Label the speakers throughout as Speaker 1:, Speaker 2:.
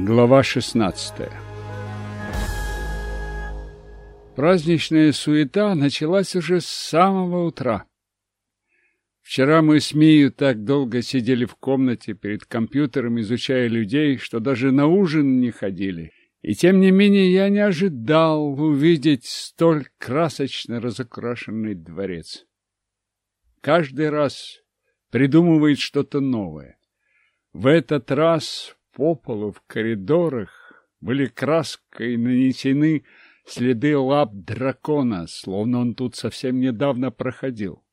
Speaker 1: Глава 16 Праздничная суета началась уже с самого утра. Вчера мы с Мию так долго сидели в комнате перед компьютером, изучая людей, что даже на ужин не ходили. И тем не менее я не ожидал увидеть столь красочно разукрашенный дворец. Каждый раз придумывает что-то новое. В этот раз по полу в коридорах были краской нанесены следы лап дракона, словно он тут совсем недавно проходил.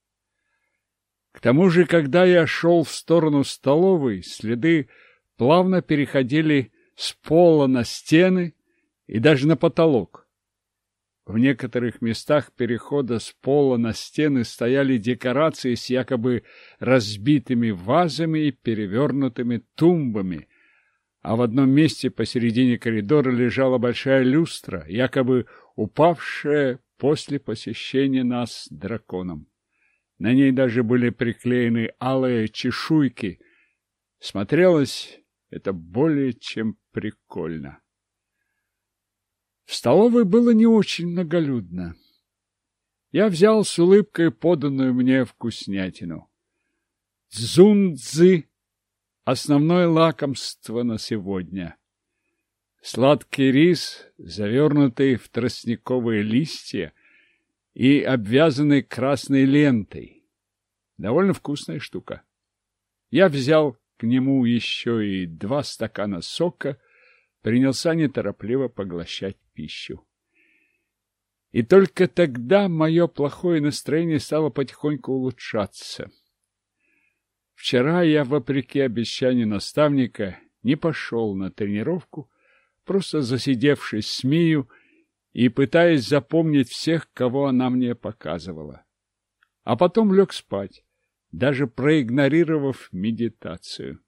Speaker 1: К тому же, когда я шел в сторону столовой, следы плавно переходили с пола на стены и даже на потолок. В некоторых местах перехода с пола на стены стояли декорации с якобы разбитыми вазами и перевернутыми тумбами, а в одном месте посередине коридора лежала большая люстра, якобы упавшая после посещения нас драконом. На ней даже были приклеены алые чешуйки. Смотрелось это более чем прикольно. В столовой было не очень многолюдно. Я взял с улыбкой поданную мне вкуснятину. Цзунцзы основное лакомство на сегодня. Сладкий рис, завернутый в тростниковые листья и обвязанный красной лентой. Довольно вкусная штука. Я взял к нему еще и два стакана сока, принялся неторопливо поглощать пищу. И только тогда мое плохое настроение стало потихоньку улучшаться. Вчера я, вопреки обещанию наставника, не пошел на тренировку, просто засидевшись с Мию и пытаясь запомнить всех, кого она мне показывала. А потом лег спать, даже проигнорировав медитацию.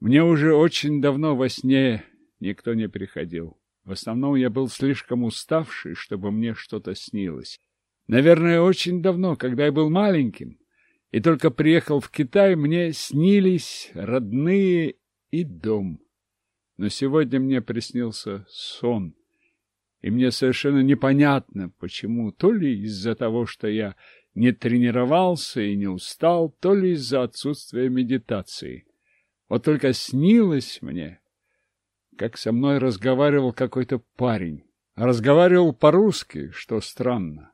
Speaker 1: Мне уже очень давно во сне никто не приходил. В основном я был слишком уставший, чтобы мне что-то снилось. Наверное, очень давно, когда я был маленьким, и только приехал в Китай, мне снились родные и дом. Но сегодня мне приснился сон, и мне совершенно непонятно, почему, то ли из-за того, что я не тренировался и не устал, то ли из-за отсутствия медитации. Вот только снилось мне, как со мной разговаривал какой-то парень. Разговаривал по-русски, что странно.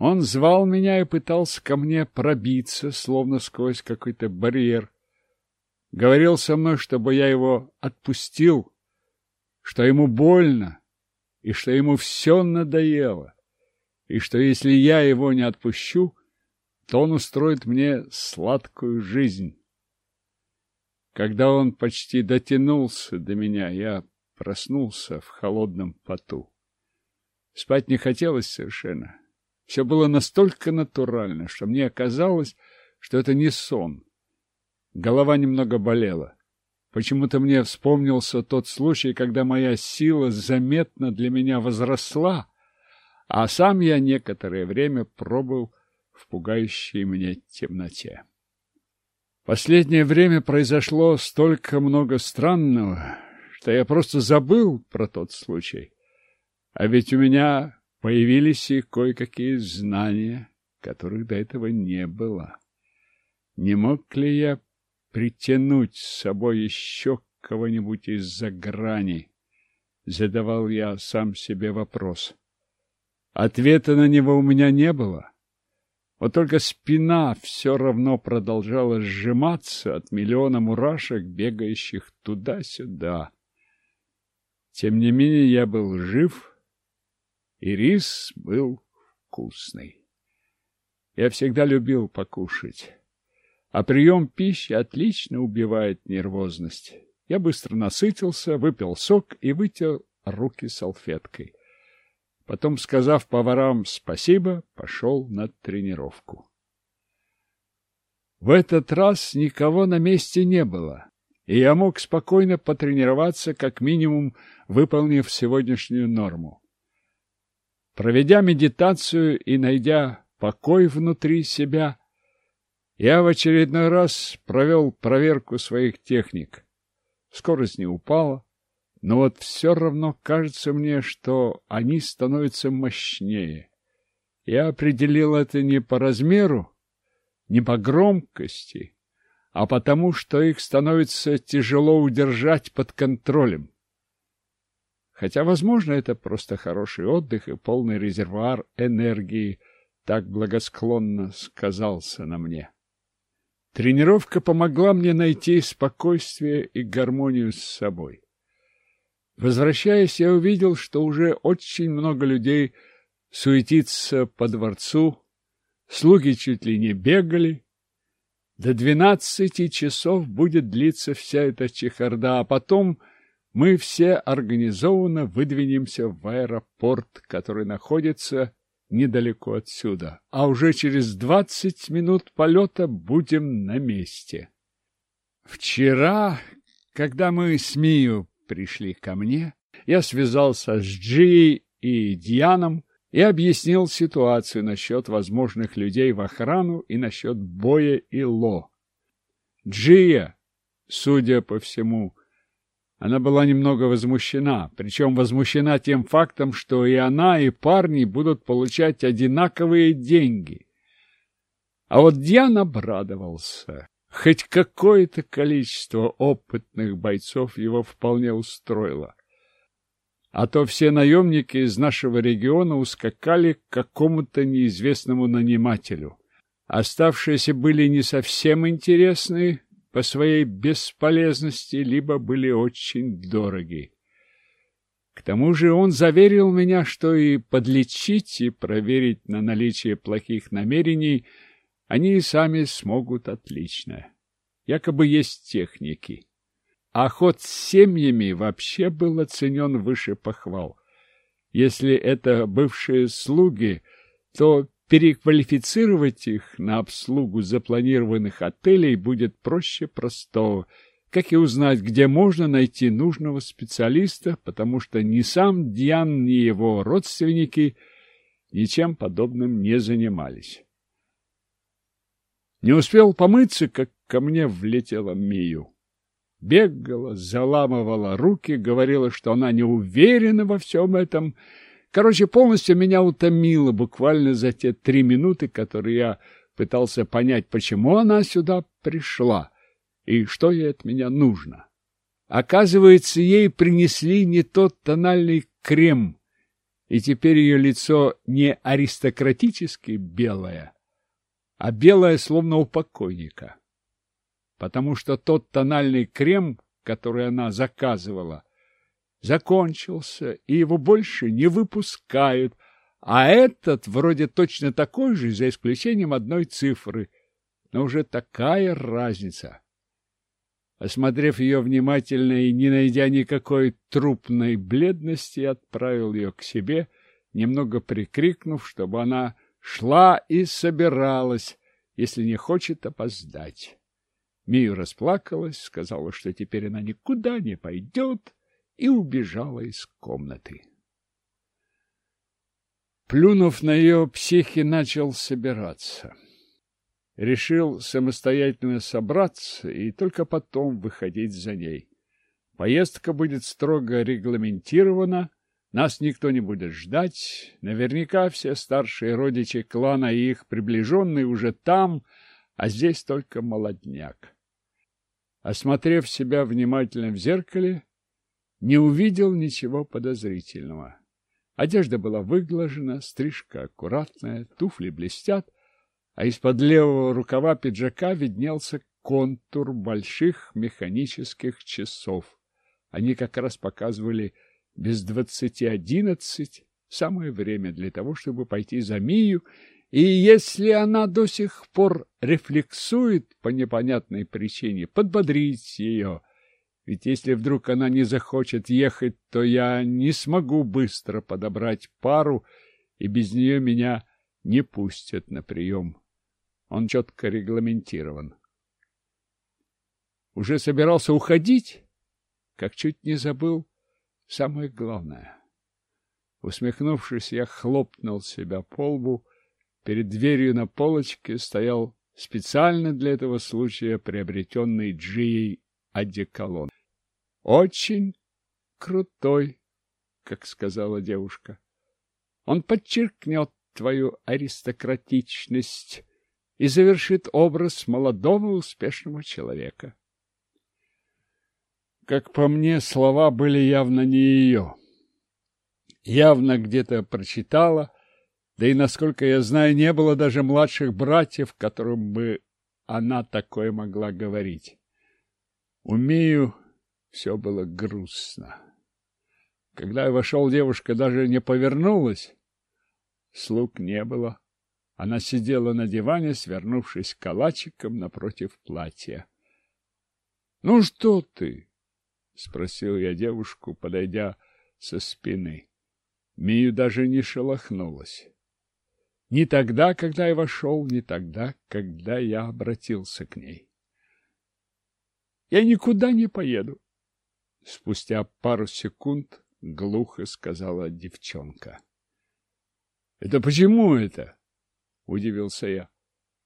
Speaker 1: Он звал меня и пытался ко мне пробиться, словно сквозь какой-то барьер. Говорил со мной, чтобы я его отпустил, что ему больно, и что ему все надоело, и что если я его не отпущу, то он устроит мне сладкую жизнь. Когда он почти дотянулся до меня, я проснулся в холодном поту. Спать не хотелось совершенно. Все было настолько натурально, что мне казалось, что это не сон. Голова немного болела. Почему-то мне вспомнился тот случай, когда моя сила заметно для меня возросла, а сам я некоторое время пробыл в пугающей мне темноте. Последнее время произошло столько много странного, что я просто забыл про тот случай. А ведь у меня Появились и кое-какие знания, которых до этого не было. Не мог ли я притянуть с собой еще кого-нибудь из-за грани? Задавал я сам себе вопрос. Ответа на него у меня не было. Вот только спина все равно продолжала сжиматься от миллиона мурашек, бегающих туда-сюда. Тем не менее я был жив и рис был вкусный. Я всегда любил покушать, а прием пищи отлично убивает нервозность. Я быстро насытился, выпил сок и вытер руки салфеткой. Потом, сказав поварам спасибо, пошел на тренировку. В этот раз никого на месте не было, и я мог спокойно потренироваться, как минимум выполнив сегодняшнюю норму. Проведя медитацию и найдя покой внутри себя, я в очередной раз провел проверку своих техник. скорость не упала, но вот все равно кажется мне, что они становятся мощнее. Я определил это не по размеру, не по громкости, а потому, что их становится тяжело удержать под контролем. Хотя, возможно, это просто хороший отдых и полный резервуар энергии так благосклонно сказался на мне. Тренировка помогла мне найти спокойствие и гармонию с собой. Возвращаясь, я увидел, что уже очень много людей суетится по дворцу, слуги чуть ли не бегали. До двенадцати часов будет длиться вся эта чехарда, а потом мы все организованно выдвинемся в аэропорт, который находится недалеко отсюда, а уже через двадцать минут полета будем на месте. Вчера, когда мы с Мию пришли ко мне, я связался с Джи и Дианом и объяснил ситуацию насчет возможных людей в охрану и насчет Боя и Ло. Джия, судя по всему, она была немного возмущена, причем возмущена тем фактом, что и она, и парни будут получать одинаковые деньги. А вот Диан обрадовался. Хоть какое-то количество опытных бойцов его вполне устроило. А то все наемники из нашего региона ускакали к какому-то неизвестному нанимателю. Оставшиеся были не совсем интересны, по своей бесполезности, либо были очень дороги. К тому же он заверил меня, что и подлечить, и проверить на наличие плохих намерений они и сами смогут отлично. Якобы есть техники. А ход с семьями вообще был оценен выше похвал. Если это бывшие слуги, то Переквалифицировать их на обслугу запланированных отелей будет проще простого, как и узнать, где можно найти нужного специалиста, потому что ни сам Диан, ни его родственники ничем подобным не занимались. Не успел помыться, как ко мне влетела Мию. Бегала, заламывала руки, говорила, что она не уверена во всем этом, Короче, полностью меня утомило буквально за те три минуты, которые я пытался понять, почему она сюда пришла и что ей от меня нужно. Оказывается, ей принесли не тот тональный крем, и теперь ее лицо не аристократически белое, а белое, словно у покойника. Потому что тот тональный крем, который она заказывала, закончился, и его больше не выпускают, а этот вроде точно такой же, за исключением одной цифры. Но уже такая разница. Осмотрев ее внимательно и не найдя никакой трупной бледности, отправил ее к себе, немного прикрикнув, чтобы она шла и собиралась, если не хочет опоздать. Мию расплакалась, сказала, что теперь она никуда не пойдет, и убежала из комнаты. Плюнув на ее психи, начал собираться. Решил самостоятельно собраться и только потом выходить за ней. Поездка будет строго регламентирована, нас никто не будет ждать. Наверняка все старшие родичи клана и их приближенные уже там, а здесь только молодняк. Осмотрев себя внимательно в зеркале, не увидел ничего подозрительного. Одежда была выглажена, стрижка аккуратная, туфли блестят, а из-под левого рукава пиджака виднелся контур больших механических часов. Они как раз показывали без двадцати одиннадцать, самое время для того, чтобы пойти за Мию, и если она до сих пор рефлексует по непонятной причине, подбодрить ее — ведь если вдруг она не захочет ехать, то я не смогу быстро подобрать пару, и без нее меня не пустят на прием. Он четко регламентирован. Уже собирался уходить, как чуть не забыл самое главное. Усмехнувшись, я хлопнул себя по лбу. Перед дверью на полочке стоял специально для этого случая приобретенный Джией одеколон. Очень крутой, как сказала девушка. Он подчеркнет твою аристократичность и завершит образ молодого успешного человека. Как по мне, слова были явно не ее. Явно где-то прочитала, да и, насколько я знаю, не было даже младших братьев, которым бы она такое могла говорить. Умею, все было грустно. Когда я вошел, девушка даже не повернулась. Слуг не было. Она сидела на диване, свернувшись калачиком напротив платья. — Ну что ты? — спросил я девушку, подойдя со спины. Мию даже не шелохнулась. Ни тогда, когда я вошел, ни тогда, когда я обратился к ней. Я никуда не поеду. Спустя пару секунд глухо сказала девчонка. — Это почему это? — удивился я.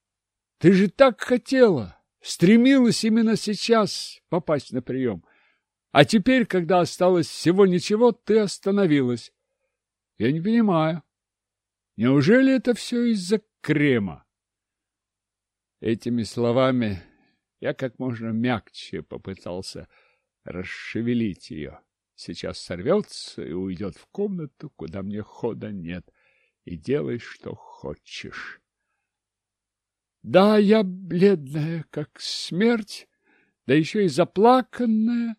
Speaker 1: — Ты же так хотела, стремилась именно сейчас попасть на прием. А теперь, когда осталось всего ничего, ты остановилась. Я не понимаю. Неужели это все из-за крема? Этими словами я как можно мягче попытался расшевелить ее. Сейчас сорвется и уйдет в комнату, куда мне хода нет, и делай, что хочешь. Да, я бледная, как смерть, да еще и заплаканная.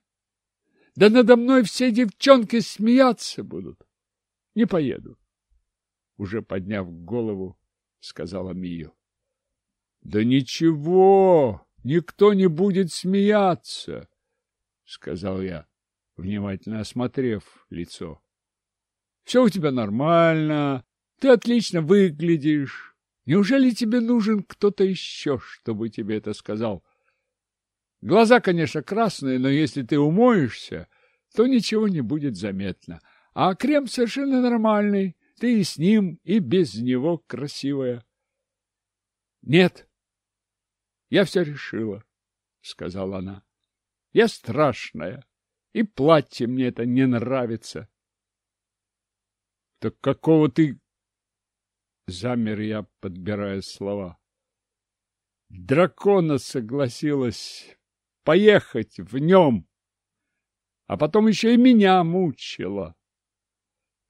Speaker 1: Да надо мной все девчонки смеяться будут. Не поеду уже подняв голову, сказала Мию. — Да ничего, никто не будет смеяться, — сказал я, внимательно осмотрев лицо. — Все у тебя нормально, ты отлично выглядишь. Неужели тебе нужен кто-то еще, чтобы тебе это сказал? Глаза, конечно, красные, но если ты умоешься, то ничего не будет заметно. А крем совершенно нормальный. Ты и с ним, и без него красивая. — Нет, я все решила, — сказала она. — Я страшная, и платье мне это не нравится. — Так какого ты... Замер я, подбирая слова. Дракона согласилась поехать в нем, а потом еще и меня мучила.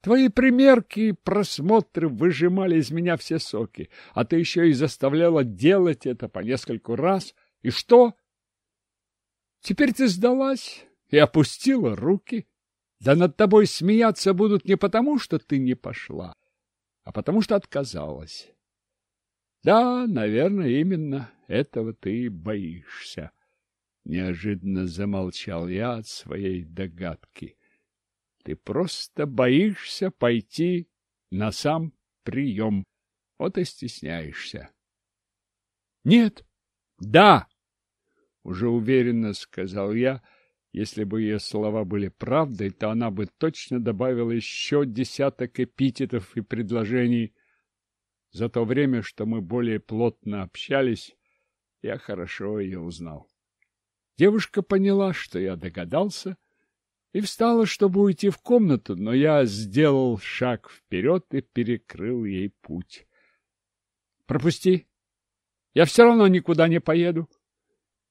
Speaker 1: Твои примерки и просмотры выжимали из меня все соки, а ты еще и заставляла делать это по нескольку раз. И что? Теперь ты сдалась и опустила руки. Да над тобой смеяться будут не потому, что ты не пошла, а потому что отказалась. Да, наверное, именно этого ты и боишься. Неожиданно замолчал я от своей догадки. Ты просто боишься пойти на сам прием. Вот и стесняешься. Нет. Да. Уже уверенно сказал я. Если бы ее слова были правдой, то она бы точно добавила еще десяток эпитетов и предложений. За то время, что мы более плотно общались, я хорошо ее узнал. Девушка поняла, что я догадался, и встала, чтобы уйти в комнату, но я сделал шаг вперед и перекрыл ей путь. — Пропусти! Я все равно никуда не поеду!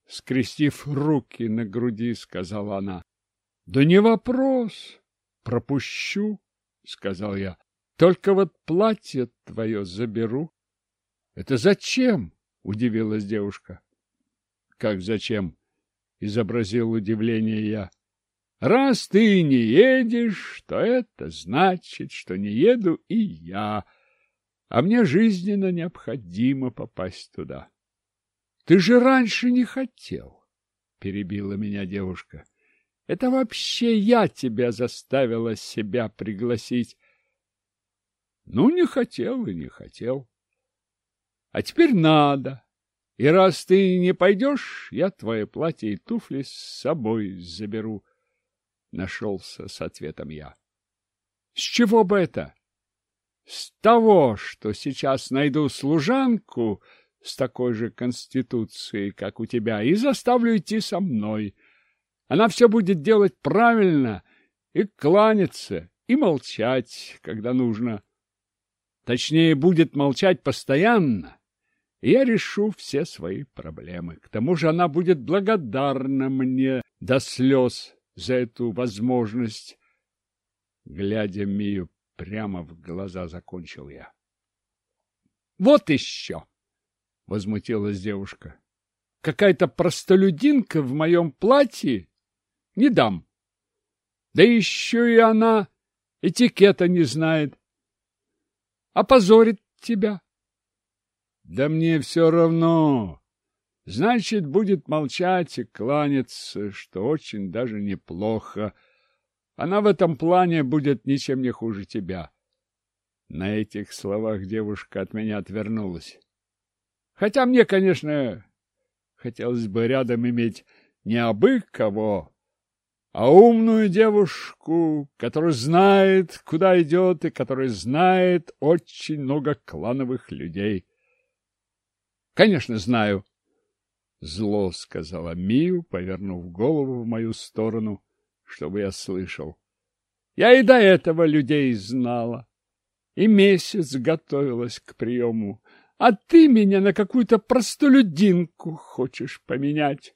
Speaker 1: Скрестив руки на груди, сказала она. — Да не вопрос! Пропущу! — сказал я. — Только вот платье твое заберу. — Это зачем? — удивилась девушка. — Как зачем? — изобразил удивление я. Раз ты не едешь, то это значит, что не еду и я, а мне жизненно необходимо попасть туда. — Ты же раньше не хотел, — перебила меня девушка. — Это вообще я тебя заставила себя пригласить. — Ну, не хотел и не хотел. А теперь надо. И раз ты не пойдешь, я твое платье и туфли с собой заберу. — нашелся с ответом я. С чего бы это? С того, что сейчас найду служанку с такой же конституцией, как у тебя, и заставлю идти со мной. Она все будет делать правильно и кланяться, и молчать, когда нужно. Точнее, будет молчать постоянно, и я решу все свои проблемы. К тому же она будет благодарна мне до слез за эту возможность. Глядя Мию прямо в глаза, закончил я. — Вот еще! — возмутилась девушка. — Какая-то простолюдинка в моем платье? Не дам. Да еще и она этикета не знает. Опозорит тебя. Да мне все равно. Значит, будет молчать и кланяться, что очень даже неплохо. Она в этом плане будет ничем не хуже тебя. На этих словах девушка от меня отвернулась. Хотя мне, конечно, хотелось бы рядом иметь не абы кого, а умную девушку, которая знает, куда идет, и которая знает очень много клановых людей. Конечно, знаю. Зло сказала Мию, повернув голову в мою сторону, чтобы я слышал. Я и до этого людей знала, и месяц готовилась к приему, а ты меня на какую-то простолюдинку хочешь поменять.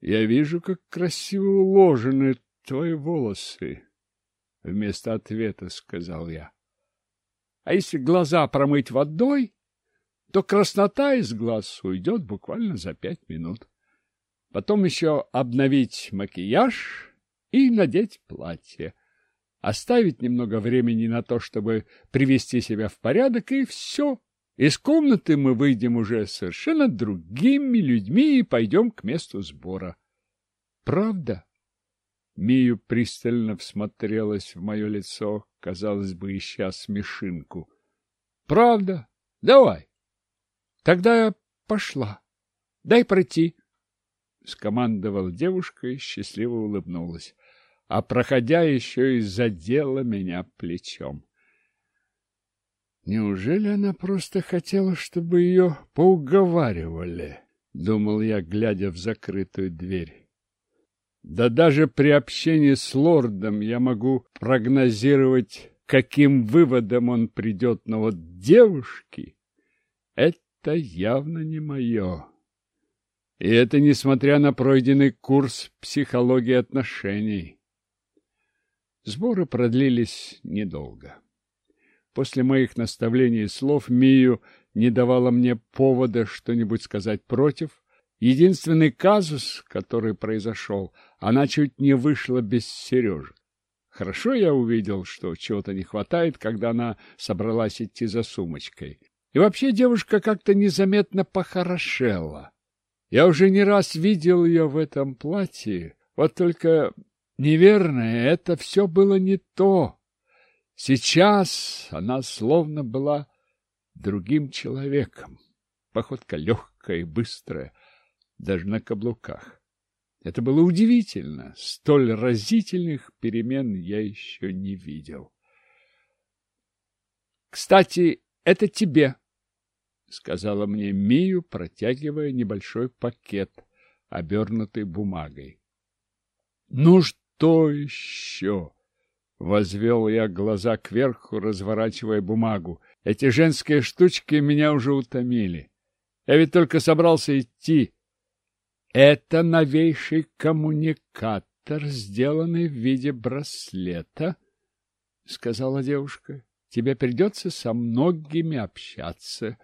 Speaker 1: Я вижу, как красиво уложены твои волосы. Вместо ответа сказал я. А если глаза промыть водой, то краснота из глаз уйдет буквально за пять минут. Потом еще обновить макияж и надеть платье. Оставить немного времени на то, чтобы привести себя в порядок, и все. Из комнаты мы выйдем уже совершенно другими людьми и пойдем к месту сбора. Правда? Мию пристально всмотрелась в мое лицо, казалось бы, ища смешинку. Правда? Давай. Тогда я пошла. Дай пройти. Скомандовал девушка и счастливо улыбнулась, а, проходя, еще и задела меня плечом. Неужели она просто хотела, чтобы ее поуговаривали? Думал я, глядя в закрытую дверь. Да даже при общении с лордом я могу прогнозировать, каким выводом он придет, но вот девушки — это явно не мое. И это несмотря на пройденный курс психологии отношений. Сборы продлились недолго. После моих наставлений и слов Мию не давала мне повода что-нибудь сказать против. Единственный казус, который произошел, она чуть не вышла без Сережи. Хорошо я увидел, что чего-то не хватает, когда она собралась идти за сумочкой. И вообще девушка как-то незаметно похорошела. Я уже не раз видел ее в этом платье, вот только неверное, это все было не то. Сейчас она словно была другим человеком. Походка легкая и быстрая, даже на каблуках. Это было удивительно. Столь разительных перемен я еще не видел. — Кстати, это тебе, — сказала мне Мию, протягивая небольшой пакет, обернутый бумагой. — Ну что еще? Возвел я глаза кверху, разворачивая бумагу. Эти женские штучки меня уже утомили. Я ведь только собрался идти. Это новейший коммуникатор, сделанный в виде браслета, — сказала девушка. Тебе придется со многими общаться.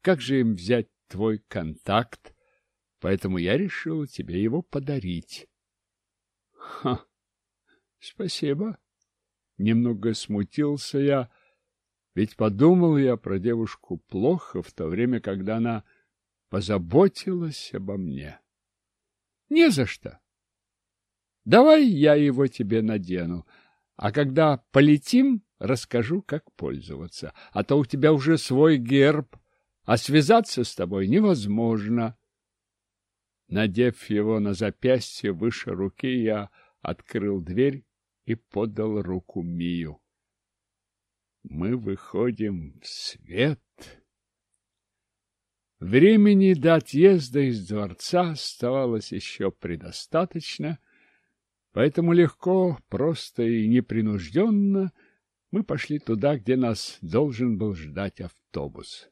Speaker 1: Как же им взять твой контакт? Поэтому я решила тебе его подарить. — Ха! Спасибо. Немного смутился я, ведь подумал я про девушку плохо в то время, когда она позаботилась обо мне. Не за что. Давай я его тебе надену, а когда полетим, расскажу, как пользоваться. А то у тебя уже свой герб, а связаться с тобой невозможно. Надев его на запястье выше руки, я открыл дверь и подал руку Мию. Мы выходим в свет. Времени до отъезда из дворца оставалось еще предостаточно, поэтому легко, просто и непринужденно мы пошли туда, где нас должен был ждать автобус.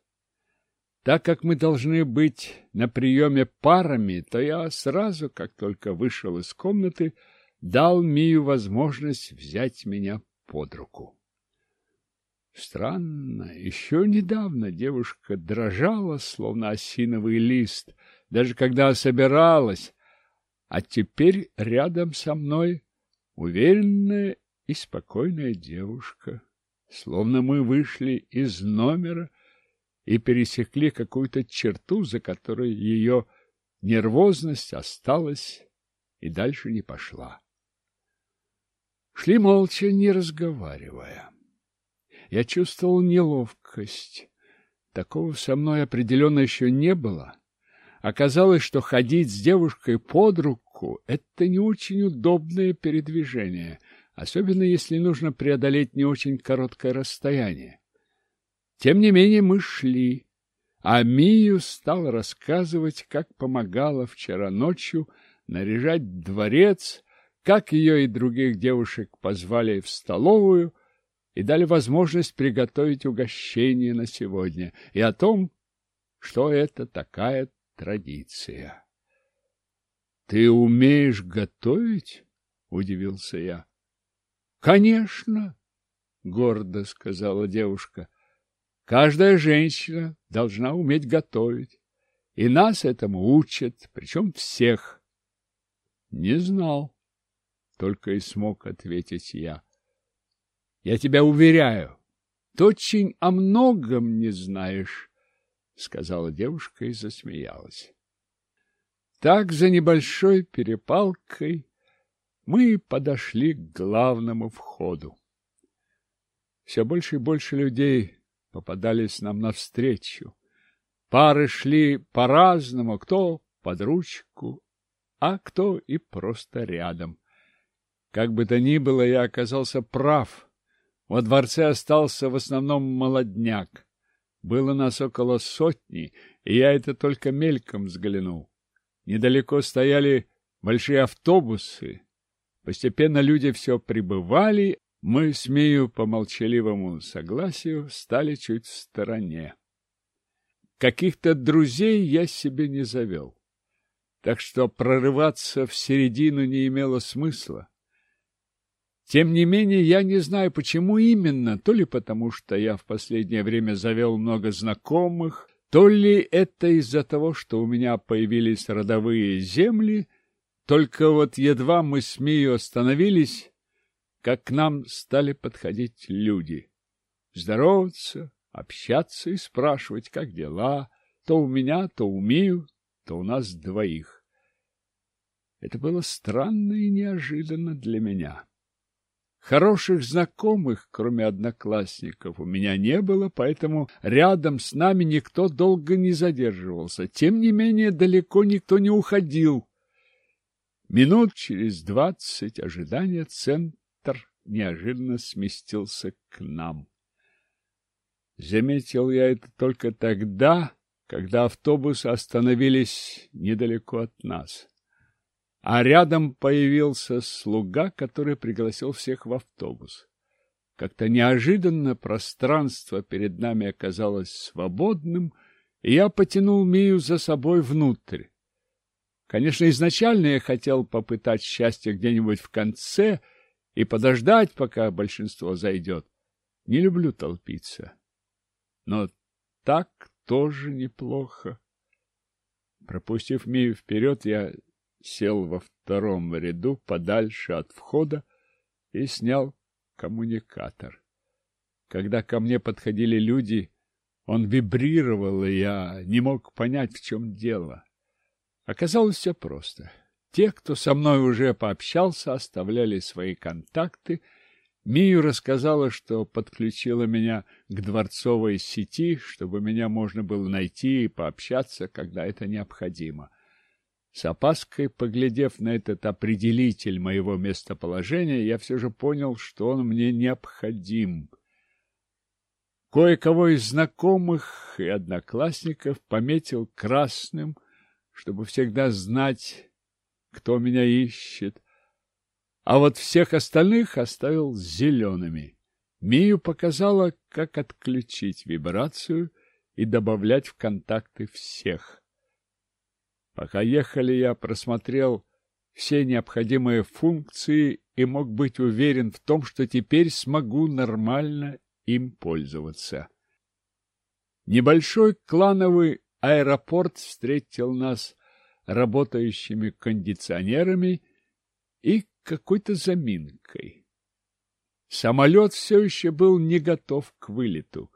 Speaker 1: Так как мы должны быть на приеме парами, то я сразу, как только вышел из комнаты, дал Мию возможность взять меня под руку. Странно, еще недавно девушка дрожала, словно осиновый лист, даже когда собиралась, а теперь рядом со мной уверенная и спокойная девушка, словно мы вышли из номера и пересекли какую-то черту, за которой ее нервозность осталась и дальше не пошла. Шли молча, не разговаривая. Я чувствовал неловкость. Такого со мной определенно еще не было. Оказалось, что ходить с девушкой под руку – это не очень удобное передвижение, особенно если нужно преодолеть не очень короткое расстояние. Тем не менее мы шли, а Мию стал рассказывать, как помогала вчера ночью наряжать дворец, как ее и других девушек позвали в столовую – и дали возможность приготовить угощение на сегодня, и о том, что это такая традиция. — Ты умеешь готовить? — удивился я. — Конечно, — гордо сказала девушка. — Каждая женщина должна уметь готовить, и нас этому учат, причем всех. — Не знал, — только и смог ответить я. — я тебя уверяю, ты очень о многом не знаешь, — сказала девушка и засмеялась. Так, за небольшой перепалкой, мы подошли к главному входу. Все больше и больше людей попадались нам навстречу. Пары шли по-разному, кто под ручку, а кто и просто рядом. Как бы то ни было, я оказался прав — во дворце остался в основном молодняк. Было нас около сотни, и я это только мельком взглянул. Недалеко стояли большие автобусы. Постепенно люди все прибывали, мы, смею по молчаливому согласию, стали чуть в стороне. Каких-то друзей я себе не завел, так что прорываться в середину не имело смысла. Тем не менее, я не знаю, почему именно, то ли потому, что я в последнее время завел много знакомых, то ли это из-за того, что у меня появились родовые земли, только вот едва мы с Мией остановились, как к нам стали подходить люди. Здороваться, общаться и спрашивать, как дела, то у меня, то у Мию, то у нас двоих. Это было странно и неожиданно для меня. Хороших знакомых, кроме одноклассников, у меня не было, поэтому рядом с нами никто долго не задерживался. Тем не менее, далеко никто не уходил. Минут через двадцать ожидания центр неожиданно сместился к нам. Заметил я это только тогда, когда автобусы остановились недалеко от нас а рядом появился слуга, который пригласил всех в автобус. Как-то неожиданно пространство перед нами оказалось свободным, и я потянул Мию за собой внутрь. Конечно, изначально я хотел попытать счастье где-нибудь в конце и подождать, пока большинство зайдет. Не люблю толпиться. Но так тоже неплохо. Пропустив Мию вперед, я сел во втором ряду подальше от входа и снял коммуникатор. Когда ко мне подходили люди, он вибрировал, и я не мог понять, в чем дело. Оказалось все просто. Те, кто со мной уже пообщался, оставляли свои контакты. Мию рассказала, что подключила меня к дворцовой сети, чтобы меня можно было найти и пообщаться, когда это необходимо. С опаской, поглядев на этот определитель моего местоположения, я все же понял, что он мне необходим. Кое-кого из знакомых и одноклассников пометил красным, чтобы всегда знать, кто меня ищет, а вот всех остальных оставил зелеными. Мию показала, как отключить вибрацию и добавлять в контакты всех. Пока ехали, я просмотрел все необходимые функции и мог быть уверен в том, что теперь смогу нормально им пользоваться. Небольшой клановый аэропорт встретил нас работающими кондиционерами и какой-то заминкой. Самолет все еще был не готов к вылету.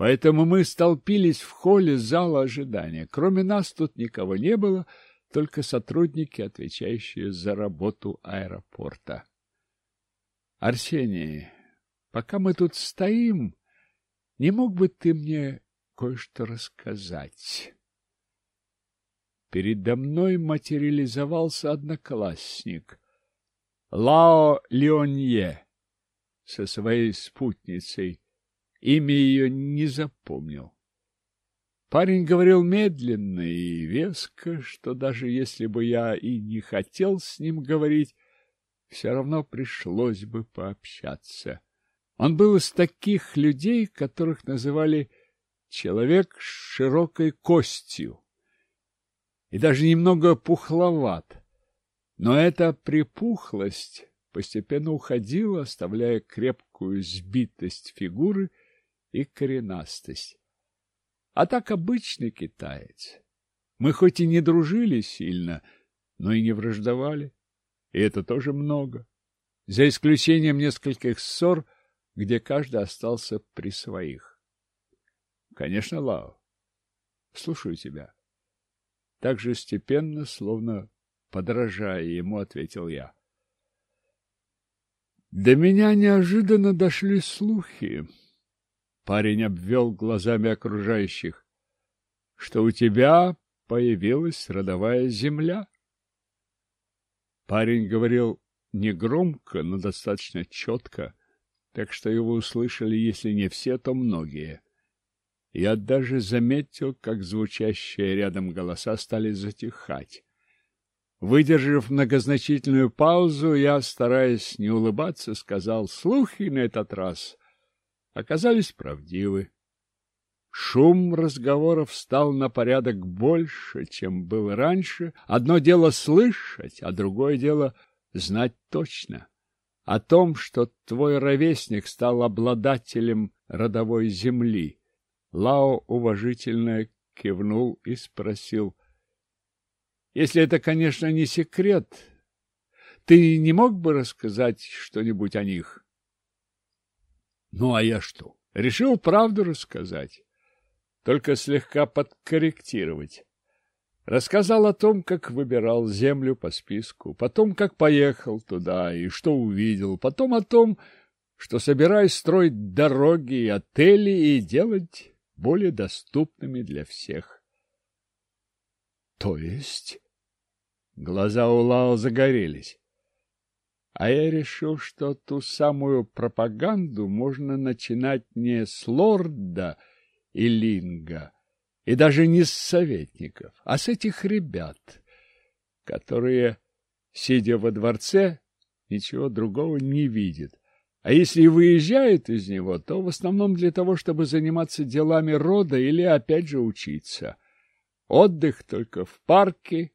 Speaker 1: Поэтому мы столпились в холле зала ожидания. Кроме нас тут никого не было, только сотрудники, отвечающие за работу аэропорта. Арсений, пока мы тут стоим, не мог бы ты мне кое-что рассказать? Передо мной материализовался одноклассник Лао Леонье со своей спутницей. Имя ее не запомнил. Парень говорил медленно и веско, что даже если бы я и не хотел с ним говорить, все равно пришлось бы пообщаться. Он был из таких людей, которых называли «человек с широкой костью» и даже немного пухловат. Но эта припухлость постепенно уходила, оставляя крепкую сбитость фигуры и коренастость. А так обычный китаец. Мы хоть и не дружили сильно, но и не враждовали. И это тоже много. За исключением нескольких ссор, где каждый остался при своих. Конечно, Лао. Слушаю тебя. Так же степенно, словно подражая ему, ответил я. До меня неожиданно дошли слухи. Парень обвел глазами окружающих, что у тебя появилась родовая земля. Парень говорил негромко, но достаточно четко, так что его услышали, если не все, то многие. Я даже заметил, как звучащие рядом голоса стали затихать. Выдержав многозначительную паузу, я, стараясь не улыбаться, сказал, слухи на этот раз оказались правдивы. Шум разговоров стал на порядок больше, чем был раньше. Одно дело слышать, а другое дело знать точно. О том, что твой ровесник стал обладателем родовой земли. Лао уважительно кивнул и спросил, если это, конечно, не секрет, ты не мог бы рассказать что-нибудь о них? Ну, а я что? Решил правду рассказать, только слегка подкорректировать. Рассказал о том, как выбирал землю по списку, потом, как поехал туда и что увидел, потом о том, что собираюсь строить дороги и отели и делать более доступными для всех. То есть? Глаза у Лао загорелись. А я решил, что ту самую пропаганду можно начинать не с лорда и линга, и даже не с советников, а с этих ребят, которые, сидя во дворце, ничего другого не видят. А если и выезжают из него, то в основном для того, чтобы заниматься делами рода или опять же учиться. Отдых только в парке,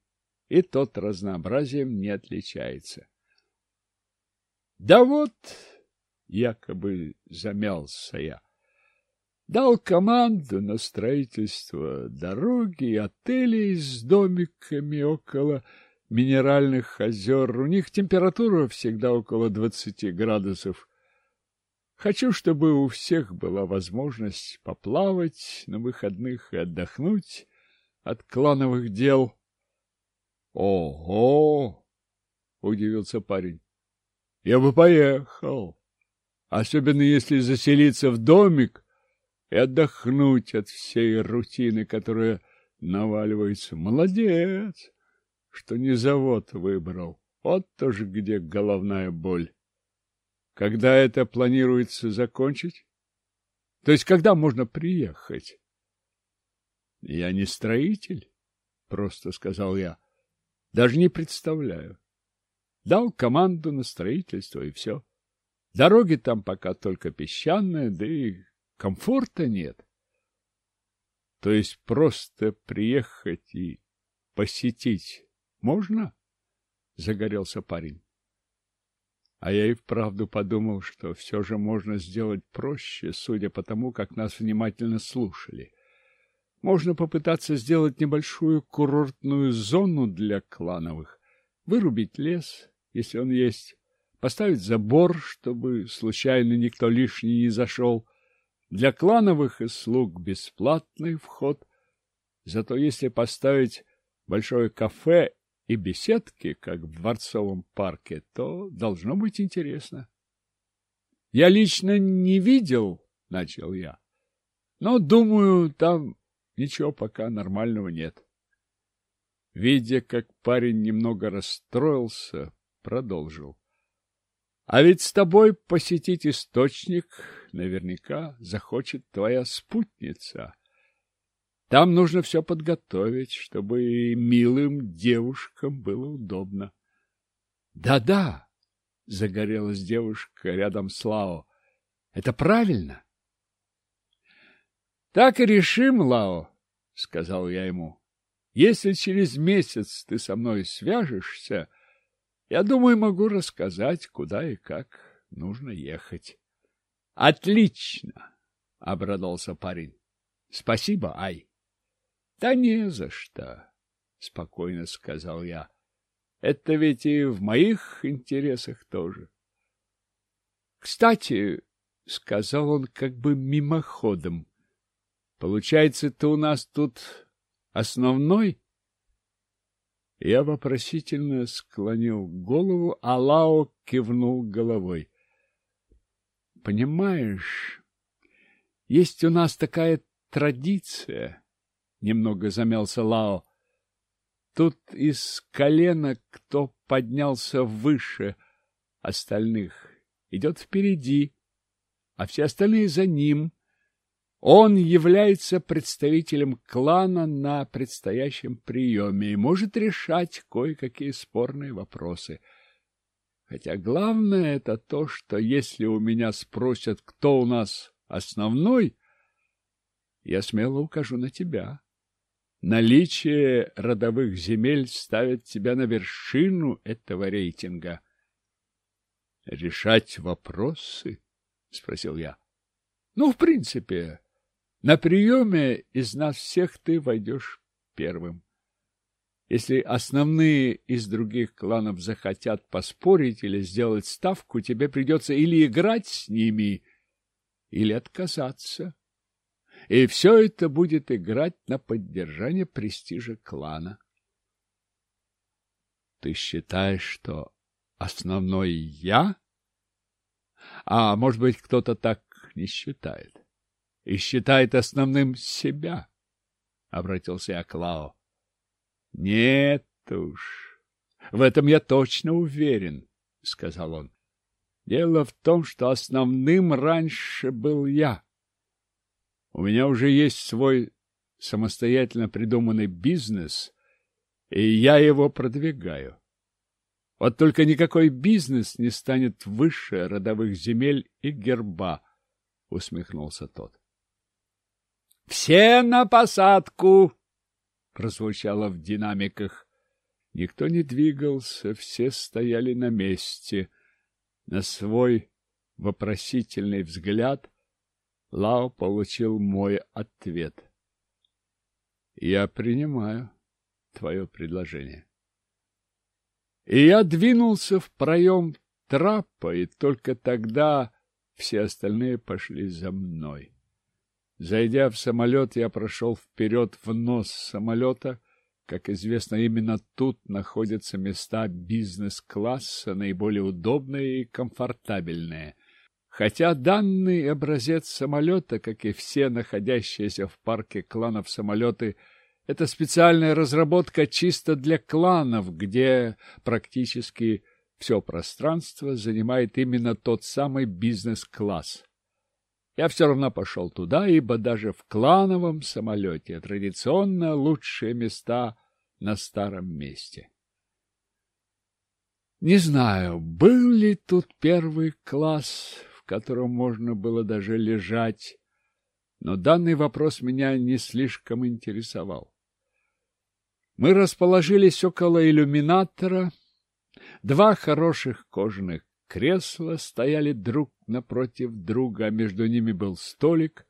Speaker 1: и тот разнообразием не отличается. Да вот, якобы замялся я, дал команду на строительство дороги и отелей с домиками около минеральных озер. У них температура всегда около двадцати градусов. Хочу, чтобы у всех была возможность поплавать на выходных и отдохнуть от клановых дел. — Ого! — удивился парень. — Я бы поехал, особенно если заселиться в домик и отдохнуть от всей рутины, которая наваливается. Молодец, что не завод выбрал. Вот тоже где головная боль. Когда это планируется закончить? То есть, когда можно приехать? Я не строитель, просто сказал я. Даже не представляю. Дал команду на строительство и все. Дороги там пока только песчаные, да и комфорта нет. То есть просто приехать и посетить можно? Загорелся парень. А я и вправду подумал, что все же можно сделать проще, судя по тому, как нас внимательно слушали. Можно попытаться сделать небольшую курортную зону для клановых, вырубить лес, если он есть, поставить забор, чтобы случайно никто лишний не зашел. Для клановых и слуг бесплатный вход. Зато если поставить большое кафе и беседки, как в Дворцовом парке, то должно быть интересно. Я лично не видел, — начал я, — но, думаю, там ничего пока нормального нет. Видя, как парень немного расстроился, продолжил. А ведь с тобой посетить источник наверняка захочет твоя спутница. Там нужно все подготовить, чтобы и милым девушкам было удобно. Да — Да-да, — загорелась девушка рядом с Лао. — Это правильно. — Так и решим, Лао, — сказал я ему. — Если через месяц ты со мной свяжешься, я думаю, могу рассказать, куда и как нужно ехать. — Отлично! — обрадовался парень. — Спасибо, Ай. — Да не за что, — спокойно сказал я. — Это ведь и в моих интересах тоже. — Кстати, — сказал он как бы мимоходом, — получается, ты у нас тут основной? Я вопросительно склонил голову, а Лао кивнул головой. — Понимаешь, есть у нас такая традиция немного замялся Лао. Тут из колена кто поднялся выше остальных, идет впереди, а все остальные за ним. Он является представителем клана на предстоящем приеме и может решать кое-какие спорные вопросы. Хотя главное это то, что если у меня спросят, кто у нас основной, я смело укажу на тебя. Наличие родовых земель ставит тебя на вершину этого рейтинга. — Решать вопросы? — спросил я. — Ну, в принципе, на приеме из нас всех ты войдешь первым. Если основные из других кланов захотят поспорить или сделать ставку, тебе придется или играть с ними, или отказаться и все это будет играть на поддержание престижа клана. Ты считаешь, что основной я? А может быть, кто-то так не считает и считает основным себя? Обратился к Лао. Нет уж, в этом я точно уверен, сказал он. Дело в том, что основным раньше был я. У меня уже есть свой самостоятельно придуманный бизнес, и я его продвигаю. Вот только никакой бизнес не станет выше родовых земель и герба, — усмехнулся тот. — Все на посадку! — прозвучало в динамиках. Никто не двигался, все стояли на месте. На свой вопросительный взгляд Лао получил мой ответ. Я принимаю твое предложение. И я двинулся в проем трапа, и только тогда все остальные пошли за мной. Зайдя в самолет, я прошел вперед в нос самолета. Как известно, именно тут находятся места бизнес-класса, наиболее удобные и комфортабельные. Хотя данный образец самолета, как и все находящиеся в парке кланов самолеты, это специальная разработка чисто для кланов, где практически все пространство занимает именно тот самый бизнес-класс. Я все равно пошел туда, ибо даже в клановом самолете традиционно лучшие места на старом месте. Не знаю, был ли тут первый класс, в котором можно было даже лежать, но данный вопрос меня не слишком интересовал. Мы расположились около иллюминатора. Два хороших кожаных кресла стояли друг напротив друга, а между ними был столик.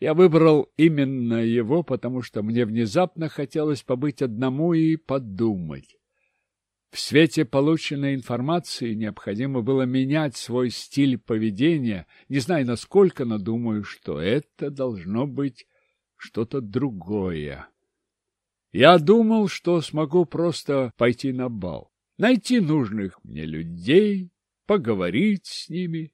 Speaker 1: Я выбрал именно его, потому что мне внезапно хотелось побыть одному и подумать. В свете полученной информации необходимо было менять свой стиль поведения. Не знаю насколько, но думаю, что это должно быть что-то другое. Я думал, что смогу просто пойти на бал, найти нужных мне людей, поговорить с ними,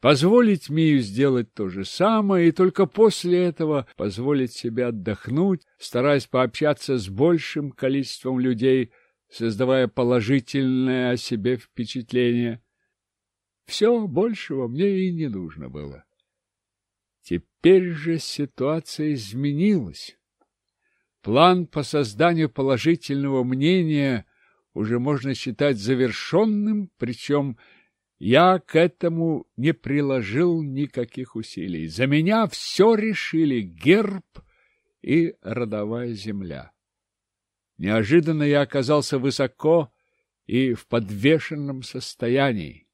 Speaker 1: позволить Мию сделать то же самое и только после этого позволить себе отдохнуть, стараясь пообщаться с большим количеством людей, создавая положительное о себе впечатление. Все большего мне и не нужно было. Теперь же ситуация изменилась. План по созданию положительного мнения уже можно считать завершенным, причем я к этому не приложил никаких усилий. За меня все решили герб и родовая земля. Неожиданно я оказался высоко и в подвешенном состоянии.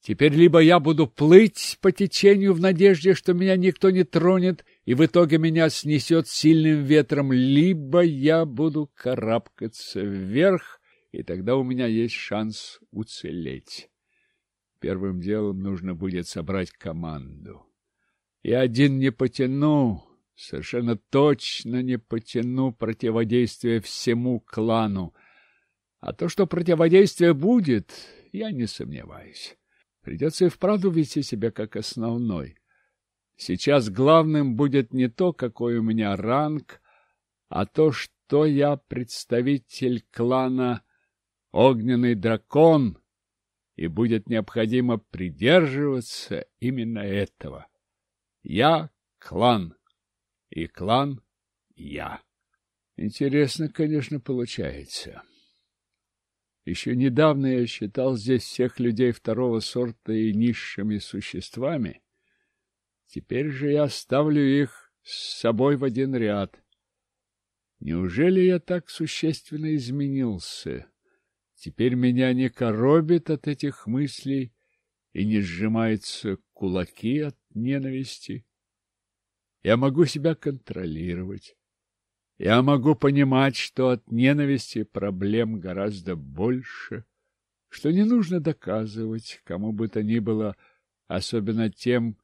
Speaker 1: Теперь либо я буду плыть по течению в надежде, что меня никто не тронет, и в итоге меня снесет сильным ветром, либо я буду карабкаться вверх, и тогда у меня есть шанс уцелеть. Первым делом нужно будет собрать команду. Я один не потяну, совершенно точно не потяну противодействие всему клану. А то, что противодействие будет, я не сомневаюсь. Придется и вправду вести себя как основной. Сейчас главным будет не то, какой у меня ранг, а то, что я представитель клана Огненный Дракон, и будет необходимо придерживаться именно этого. Я клан, и клан я. Интересно, конечно, получается. Еще недавно я считал здесь всех людей второго сорта и низшими существами. Теперь же я ставлю их с собой в один ряд. Неужели я так существенно изменился? Теперь меня не коробит от этих мыслей и не сжимаются кулаки от ненависти. Я могу себя контролировать. Я могу понимать, что от ненависти проблем гораздо больше, что не нужно доказывать кому бы то ни было, особенно тем,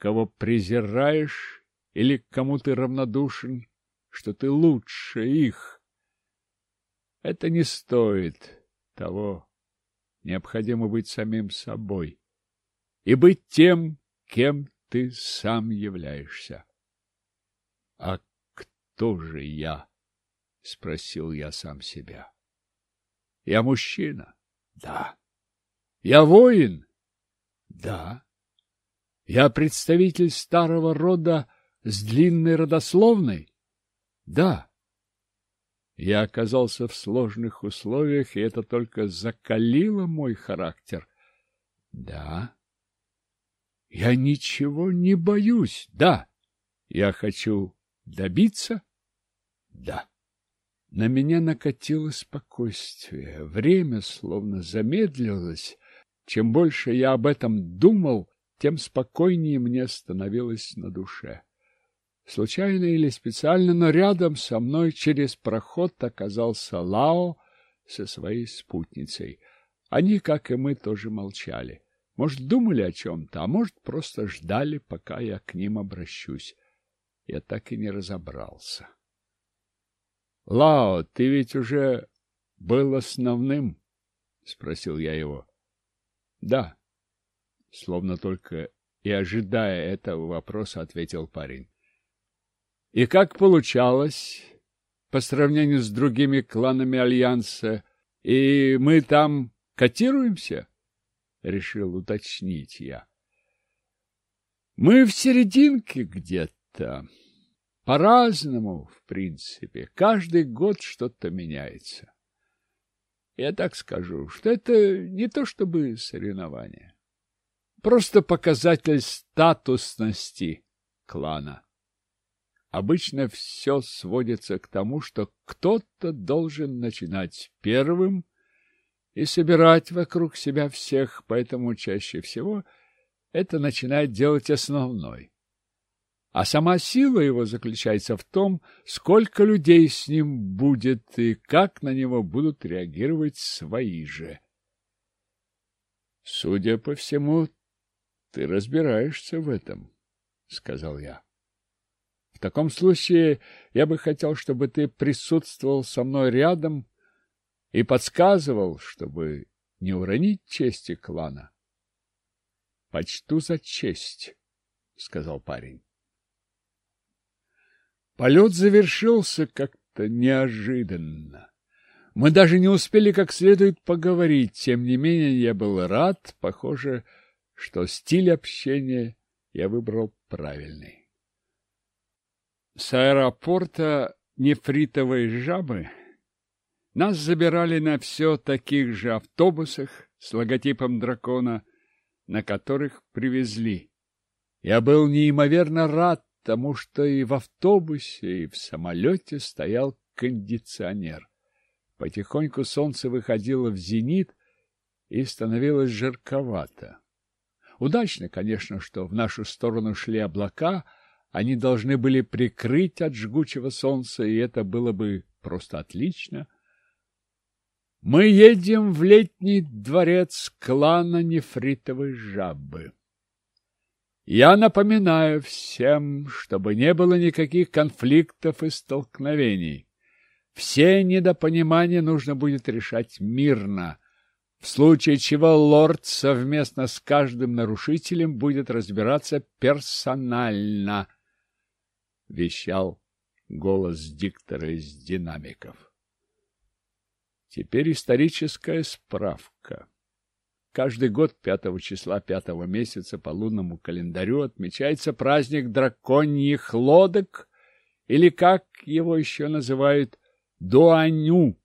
Speaker 1: кого презираешь или к кому ты равнодушен, что ты лучше их. Это не стоит того. Необходимо быть самим собой и быть тем, кем ты сам являешься. А кто же я? — спросил я сам себя. — Я мужчина? — Да. — Я воин? — Да. — Я представитель старого рода с длинной родословной? — Да. Я оказался в сложных условиях, и это только закалило мой характер. — Да. — Я ничего не боюсь, да. Я хочу добиться да. На меня накатило спокойствие. Время словно замедлилось. Чем больше я об этом думал, тем спокойнее мне становилось на душе. Случайно или специально, но рядом со мной через проход оказался Лао со своей спутницей. Они, как и мы, тоже молчали. Может, думали о чем-то, а может, просто ждали, пока я к ним обращусь. Я так и не разобрался. — Лао, ты ведь уже был основным? — спросил я его. — Да. Словно только и ожидая этого вопроса, ответил парень. — И как получалось по сравнению с другими кланами Альянса? И мы там котируемся? — решил уточнить я. Мы в серединке где-то. По-разному, в принципе. Каждый год что-то меняется. Я так скажу, что это не то чтобы соревнование. Просто показатель статусности клана. Обычно все сводится к тому, что кто-то должен начинать первым и собирать вокруг себя всех, поэтому чаще всего это начинает делать основной. А сама сила его заключается в том, сколько людей с ним будет и как на него будут реагировать свои же. Судя по всему, ты разбираешься в этом, сказал я. В таком случае я бы хотел, чтобы ты присутствовал со мной рядом и подсказывал, чтобы не уронить чести клана. — Почту за честь, — сказал парень. Полет завершился как-то неожиданно. Мы даже не успели как следует поговорить, тем не менее я был рад, похоже, что стиль общения я выбрал правильный. С аэропорта нефритовой жабы нас забирали на все таких же автобусах с логотипом дракона, на которых привезли. Я был неимоверно рад тому, что и в автобусе, и в самолете стоял кондиционер. Потихоньку солнце выходило в зенит и становилось жарковато. Удачно, конечно, что в нашу сторону шли облака, они должны были прикрыть от жгучего солнца, и это было бы просто отлично — мы едем в летний дворец клана нефритовой жабы. Я напоминаю всем, чтобы не было никаких конфликтов и столкновений. Все недопонимания нужно будет решать мирно, в случае чего лорд совместно с каждым нарушителем будет разбираться персонально, — вещал голос диктора из динамиков. Теперь историческая справка. Каждый год 5 числа 5 месяца по лунному календарю отмечается праздник драконьих лодок, или, как его еще называют, Дуаню.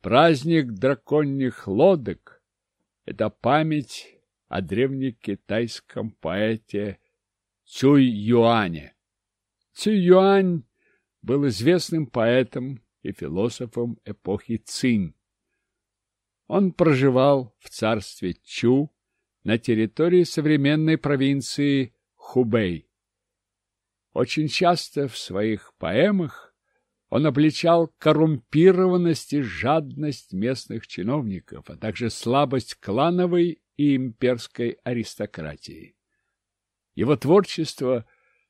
Speaker 1: Праздник драконьих лодок – это память о древнекитайском поэте Цюй Юане. Цюй Юань был известным поэтом, и философом эпохи Цинь. Он проживал в царстве Чу на территории современной провинции Хубэй. Очень часто в своих поэмах он обличал коррумпированность и жадность местных чиновников, а также слабость клановой и имперской аристократии. Его творчество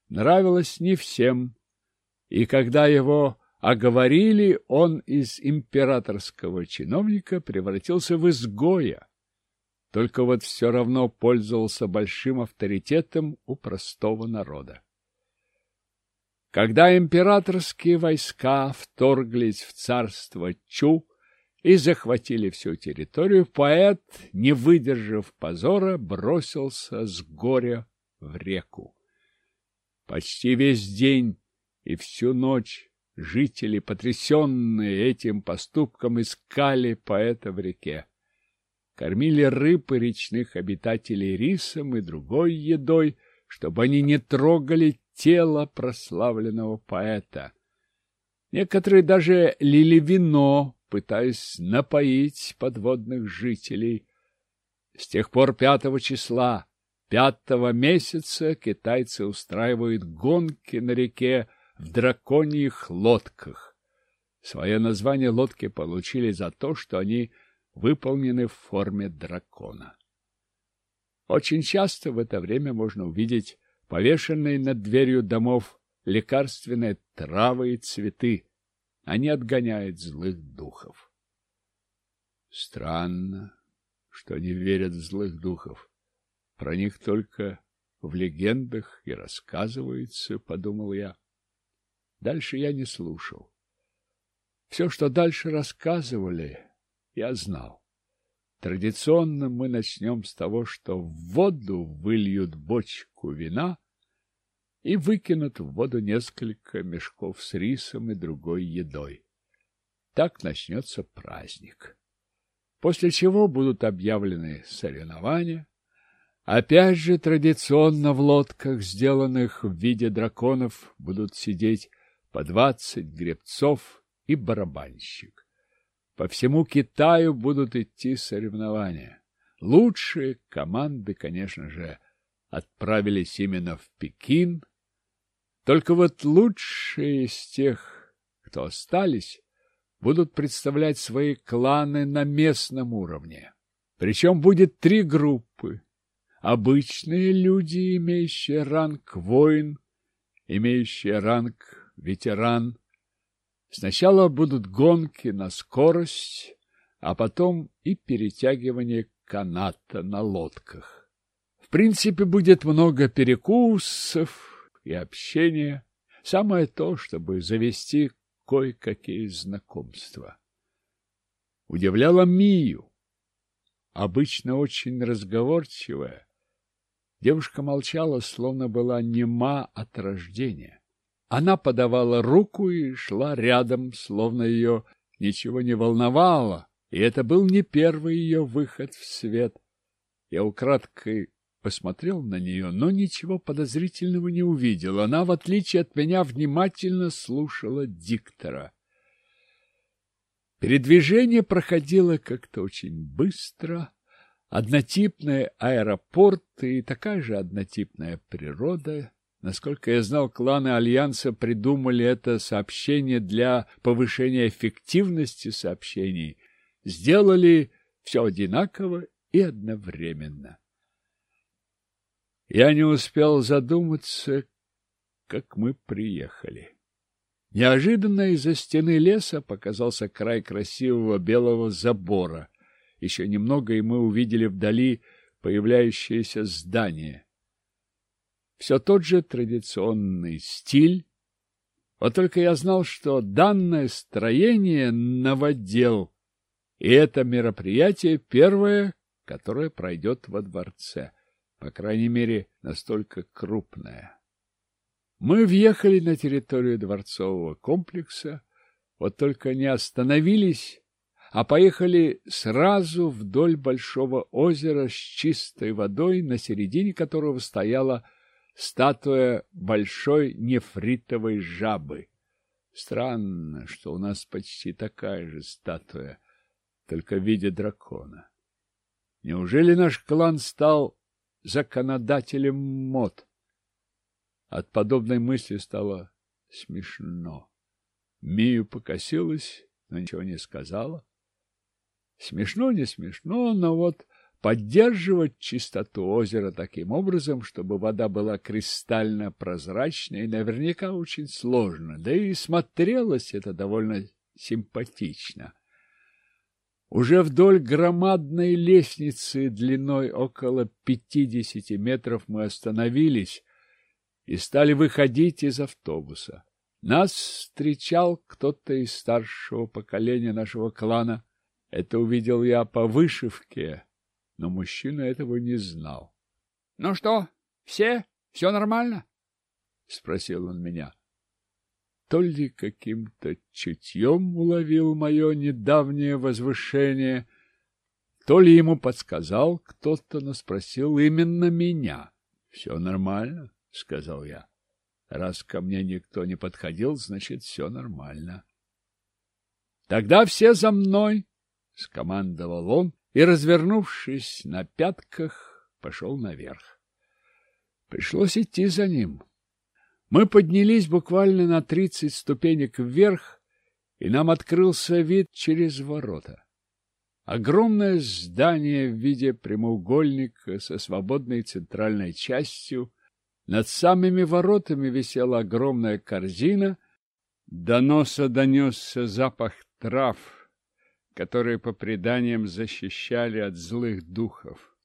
Speaker 1: нравилось не всем, и когда его а говорили, он из императорского чиновника превратился в изгоя. Только вот все равно пользовался большим авторитетом у простого народа. Когда императорские войска вторглись в царство Чу и захватили всю территорию, поэт, не выдержав позора, бросился с горя в реку. Почти весь день и всю ночь Жители, потрясенные этим поступком, искали поэта в реке. Кормили рыб и речных обитателей рисом и другой едой, чтобы они не трогали тело прославленного поэта. Некоторые даже лили вино, пытаясь напоить подводных жителей. С тех пор пятого числа, пятого месяца китайцы устраивают гонки на реке, в драконьих лодках. Свое название лодки получили за то, что они выполнены в форме дракона. Очень часто в это время можно увидеть повешенные над дверью домов лекарственные травы и цветы. Они отгоняют злых духов. Странно, что они верят в злых духов. Про них только в легендах и рассказывается, подумал я. Дальше я не слушал. Все, что дальше рассказывали, я знал. Традиционно мы начнем с того, что в воду выльют бочку вина и выкинут в воду несколько мешков с рисом и другой едой. Так начнется праздник. После чего будут объявлены соревнования. Опять же, традиционно в лодках, сделанных в виде драконов, будут сидеть по двадцать гребцов и барабанщик. По всему Китаю будут идти соревнования. Лучшие команды, конечно же, отправились именно в Пекин. Только вот лучшие из тех, кто остались, будут представлять свои кланы на местном уровне. Причем будет три группы. Обычные люди, имеющие ранг воин, имеющие ранг ветеран, Сначала будут гонки на скорость, а потом и перетягивание каната на лодках. В принципе, будет много перекусов и общения. Самое то, чтобы завести кое-какие знакомства. Удивляла Мию. Обычно очень разговорчивая. Девушка молчала, словно была нема от рождения. Она подавала руку и шла рядом, словно ее ничего не волновало, и это был не первый ее выход в свет. Я украдкой посмотрел на нее, но ничего подозрительного не увидел. Она, в отличие от меня, внимательно слушала диктора. Передвижение проходило как-то очень быстро. Однотипный аэропорт и такая же однотипная природа Насколько я знал, кланы Альянса придумали это сообщение для повышения эффективности сообщений. Сделали все одинаково и одновременно. Я не успел задуматься, как мы приехали. Неожиданно из-за стены леса показался край красивого белого забора. Еще немного, и мы увидели вдали появляющееся здание все тот же традиционный стиль. Вот только я знал, что данное строение новодел, и это мероприятие первое, которое пройдет во дворце, по крайней мере, настолько крупное. Мы въехали на территорию дворцового комплекса, вот только не остановились, а поехали сразу вдоль большого озера с чистой водой, на середине которого стояла статуя большой нефритовой жабы. Странно, что у нас почти такая же статуя, только в виде дракона. Неужели наш клан стал законодателем мод? От подобной мысли стало смешно. Мию покосилась, но ничего не сказала. Смешно, не смешно, но вот поддерживать чистоту озера таким образом, чтобы вода была кристально прозрачной, наверняка очень сложно, да и смотрелось это довольно симпатично. Уже вдоль громадной лестницы длиной около пятидесяти метров мы остановились и стали выходить из автобуса. Нас встречал кто-то из старшего поколения нашего клана. Это увидел я по вышивке, но мужчина этого не знал. — Ну что, все? Все нормально? — спросил он меня. То ли каким-то чутьем уловил мое недавнее возвышение, то ли ему подсказал кто-то, но спросил именно меня. — Все нормально, — сказал я. Раз ко мне никто не подходил, значит, все нормально. — Тогда все за мной, — скомандовал он, и, развернувшись на пятках, пошел наверх. Пришлось идти за ним. Мы поднялись буквально на тридцать ступенек вверх, и нам открылся вид через ворота. Огромное здание в виде прямоугольника со свободной центральной частью. Над самыми воротами висела огромная корзина. До носа донесся запах трав, которые по преданиям защищали от злых духов.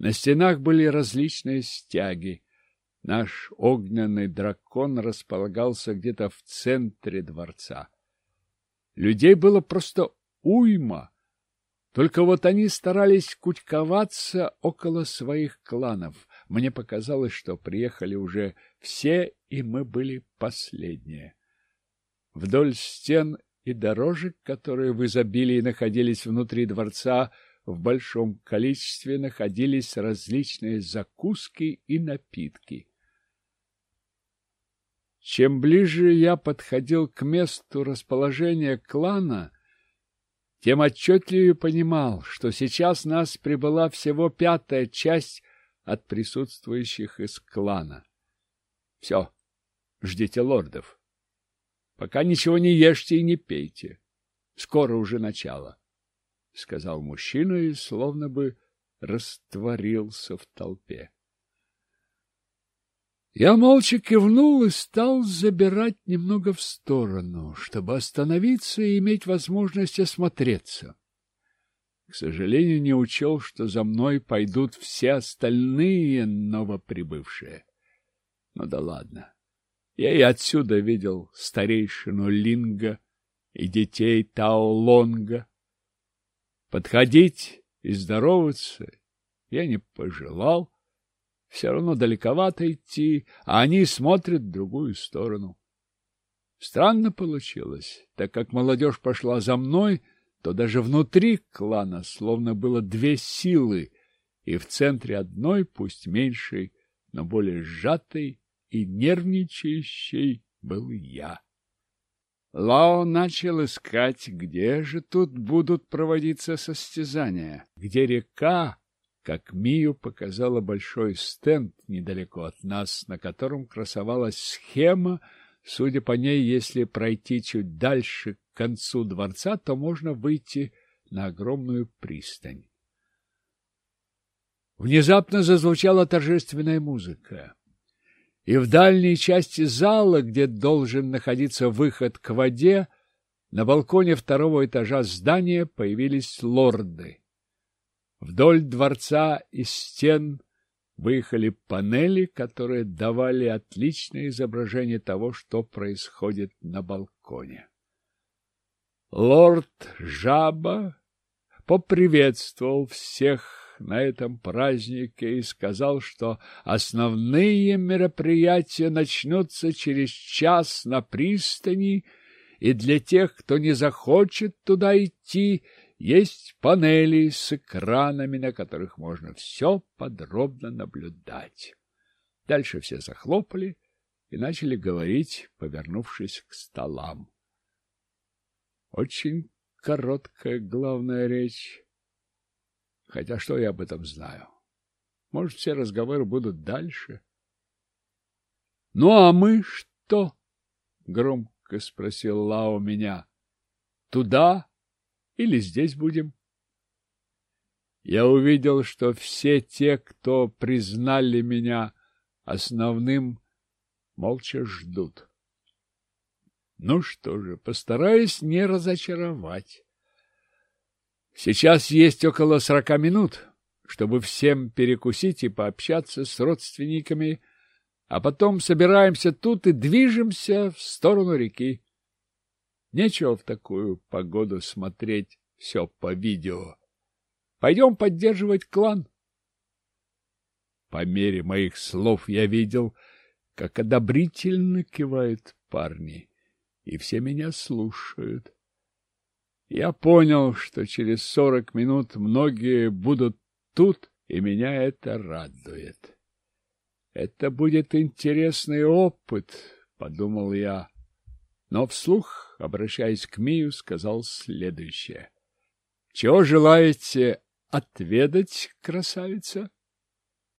Speaker 1: На стенах были различные стяги. Наш огненный дракон располагался где-то в центре дворца. Людей было просто уйма. Только вот они старались кучковаться около своих кланов. Мне показалось, что приехали уже все, и мы были последние. Вдоль стен и дорожек, которые в изобилии находились внутри дворца, в большом количестве находились различные закуски и напитки. Чем ближе я подходил к месту расположения клана, тем отчетливее понимал, что сейчас нас прибыла всего пятая часть от присутствующих из клана. Все, ждите лордов. Пока ничего не ешьте и не пейте. Скоро уже начало, — сказал мужчина и словно бы растворился в толпе. Я молча кивнул и стал забирать немного в сторону, чтобы остановиться и иметь возможность осмотреться. К сожалению, не учел, что за мной пойдут все остальные новоприбывшие. Ну да ладно. Я и отсюда видел старейшину Линга и детей Тао-Лонга. Подходить и здороваться я не пожелал, все равно далековато идти, а они смотрят в другую сторону. Странно получилось, так как молодежь пошла за мной, то даже внутри клана словно было две силы, и в центре одной, пусть меньшей, но более сжатой и нервничающей, был я. Лао начал искать, где же тут будут проводиться состязания, где река как Мию показала большой стенд недалеко от нас, на котором красовалась схема. Судя по ней, если пройти чуть дальше к концу дворца, то можно выйти на огромную пристань. Внезапно зазвучала торжественная музыка. И в дальней части зала, где должен находиться выход к воде, на балконе второго этажа здания появились лорды. Вдоль дворца из стен выехали панели, которые давали отличное изображение того, что происходит на балконе. Лорд Жаба поприветствовал всех на этом празднике и сказал, что основные мероприятия начнутся через час на пристани, и для тех, кто не захочет туда идти, есть панели с экранами, на которых можно все подробно наблюдать. Дальше все захлопали и начали говорить, повернувшись к столам. Очень короткая главная речь. Хотя что я об этом знаю? Может, все разговоры будут дальше? — Ну, а мы что? — громко спросил Лао меня. — Туда или здесь будем? Я увидел, что все те, кто признали меня основным, молча ждут. Ну что же, постараюсь не разочаровать. Сейчас есть около сорока минут, чтобы всем перекусить и пообщаться с родственниками, а потом собираемся тут и движемся в сторону реки. Нечего в такую погоду смотреть все по видео. Пойдем поддерживать клан. По мере моих слов я видел, как одобрительно кивают парни, и все меня слушают. Я понял, что через сорок минут многие будут тут, и меня это радует. Это будет интересный опыт, — подумал я но вслух, обращаясь к Мию, сказал следующее. — Чего желаете отведать, красавица?